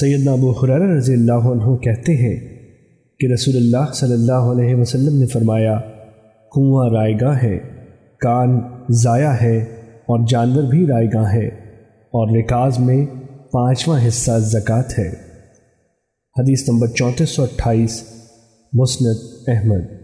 سیدنا ابو خرار رضی اللہ عنہ کہتے ہیں کہ رسول اللہ صلی اللہ علیہ وسلم نے فرمایا، کنواں رائے گاہ ہے، کان ضائع ہے اور جانور بھی رائے گاہ ہے اور رکاز میں پانچواں حصہ زکوٰۃ ہے۔ حدیث نمبر چونتیس سو اٹھائیس، مسند احمد۔